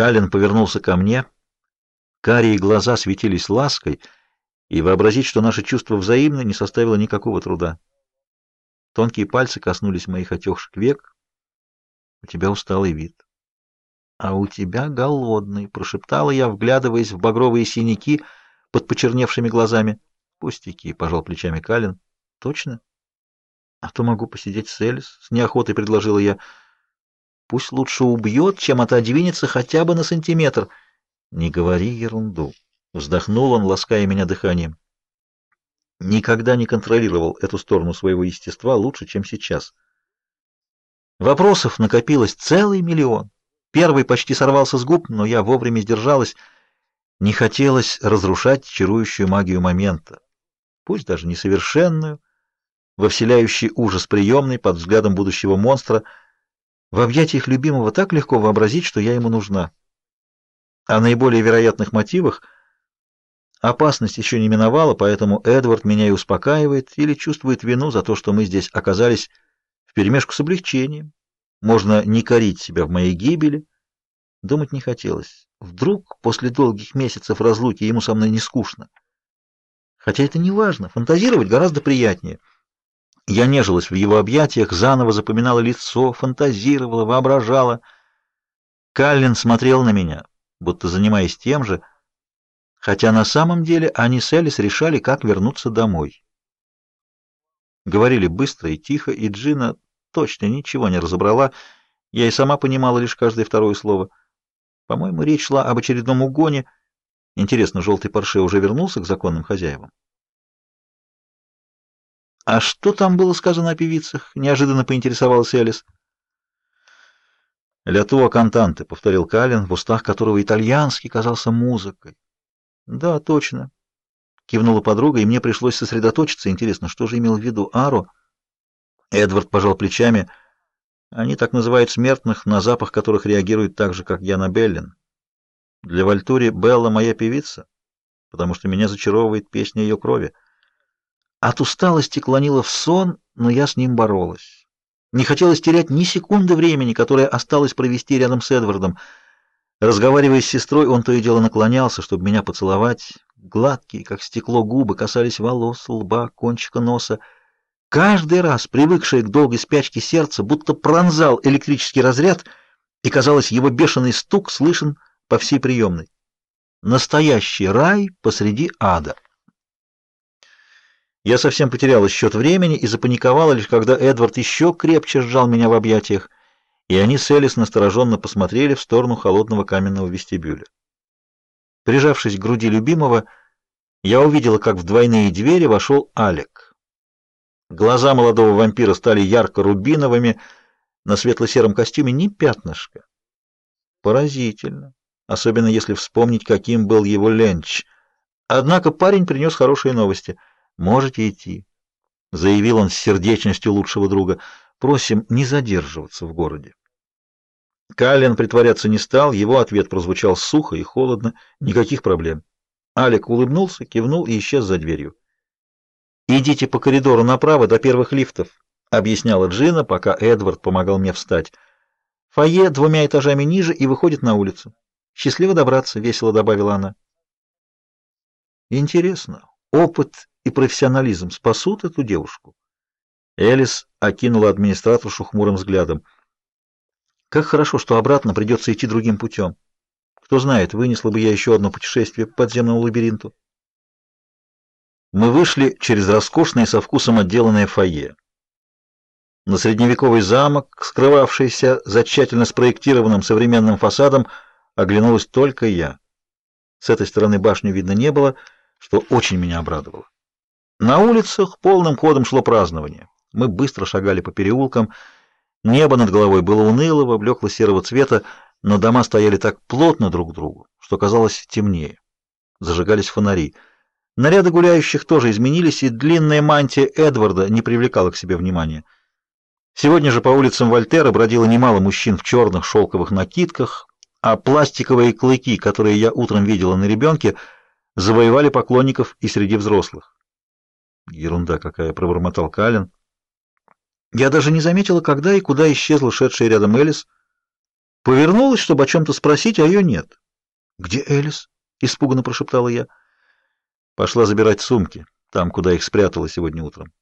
Калин повернулся ко мне. Карие глаза светились лаской, и вообразить, что наши чувства взаимны, не составило никакого труда. Тонкие пальцы коснулись моих отекших век. У тебя усталый вид. А у тебя голодный, прошептала я, вглядываясь в багровые синяки под почерневшими глазами. Пустяки, пожал плечами Калин. Точно? А то могу посидеть с Элис, с неохотой предложила я. Пусть лучше убьет, чем отодвинется хотя бы на сантиметр. Не говори ерунду. Вздохнул он, лаская меня дыханием. Никогда не контролировал эту сторону своего естества лучше, чем сейчас. Вопросов накопилось целый миллион. Первый почти сорвался с губ, но я вовремя сдержалась. Не хотелось разрушать чарующую магию момента, пусть даже несовершенную, во вселяющий ужас приемной под взглядом будущего монстра. В объятиях любимого так легко вообразить, что я ему нужна. О наиболее вероятных мотивах опасность еще не миновала, поэтому Эдвард меня и успокаивает или чувствует вину за то, что мы здесь оказались вперемешку с облегчением. Можно не корить себя в моей гибели. Думать не хотелось. Вдруг после долгих месяцев разлуки ему со мной не скучно. Хотя это не важно, фантазировать гораздо приятнее — я нежилась в его объятиях, заново запоминала лицо, фантазировала, воображала. Каллен смотрел на меня, будто занимаясь тем же, хотя на самом деле они с Элис решали, как вернуться домой. Говорили быстро и тихо, и Джина точно ничего не разобрала, я и сама понимала лишь каждое второе слово. По-моему, речь шла об очередном угоне. Интересно, желтый парше уже вернулся к законным хозяевам? «А что там было сказано о певицах?» — неожиданно поинтересовалась Элис. «Ля туа кантанте», — повторил Калин, в устах которого итальянский казался музыкой. «Да, точно», — кивнула подруга, и мне пришлось сосредоточиться. Интересно, что же имел в виду Аро? Эдвард пожал плечами. «Они так называют смертных, на запах которых реагируют так же, как я на Беллин. Для Вальтури Белла моя певица, потому что меня зачаровывает песня ее крови». От усталости клонила в сон, но я с ним боролась. Не хотелось терять ни секунды времени, которое осталось провести рядом с Эдвардом. Разговаривая с сестрой, он то и дело наклонялся, чтобы меня поцеловать. Гладкие, как стекло, губы касались волос, лба, кончика носа. Каждый раз, привыкшее к долгой спячке сердце, будто пронзал электрический разряд, и, казалось, его бешеный стук слышен по всей приемной. Настоящий рай посреди ада. Я совсем потеряла счет времени и запаниковала лишь когда Эдвард еще крепче сжал меня в объятиях, и они с Элис настороженно посмотрели в сторону холодного каменного вестибюля. Прижавшись к груди любимого, я увидела, как в двойные двери вошел Алек. Глаза молодого вампира стали ярко-рубиновыми, на светло-сером костюме ни пятнышка. Поразительно, особенно если вспомнить, каким был его ленч. Однако парень принес хорошие новости — Можете идти, заявил он с сердечностью лучшего друга. Просим не задерживаться в городе. Каллен притворяться не стал, его ответ прозвучал сухо и холодно, никаких проблем. Алик улыбнулся, кивнул и исчез за дверью. Идите по коридору направо до первых лифтов, объясняла Джина, пока Эдвард помогал мне встать. Фойе двумя этажами ниже и выходит на улицу. Счастливо добраться, весело добавила она. Интересно, опыт и профессионализм спасут эту девушку? Элис окинула администраторшу хмурым взглядом. Как хорошо, что обратно придется идти другим путем. Кто знает, вынесла бы я еще одно путешествие по подземному лабиринту. Мы вышли через роскошное со вкусом отделанное фойе. На средневековый замок, скрывавшийся за тщательно спроектированным современным фасадом, оглянулась только я. С этой стороны башню видно не было, что очень меня обрадовало. На улицах полным ходом шло празднование. Мы быстро шагали по переулкам. Небо над головой было унылого, блекло-серого цвета, но дома стояли так плотно друг к другу, что казалось темнее. Зажигались фонари. Наряды гуляющих тоже изменились, и длинная мантия Эдварда не привлекала к себе внимания. Сегодня же по улицам Вольтера бродило немало мужчин в черных шелковых накидках, а пластиковые клыки, которые я утром видела на ребенке, завоевали поклонников и среди взрослых. Ерунда какая, пробормотал Калин. Я даже не заметила, когда и куда исчезла шедшая рядом Элис. Повернулась, чтобы о чем-то спросить, а ее нет. «Где Элис?» — испуганно прошептала я. Пошла забирать сумки, там, куда их спрятала сегодня утром.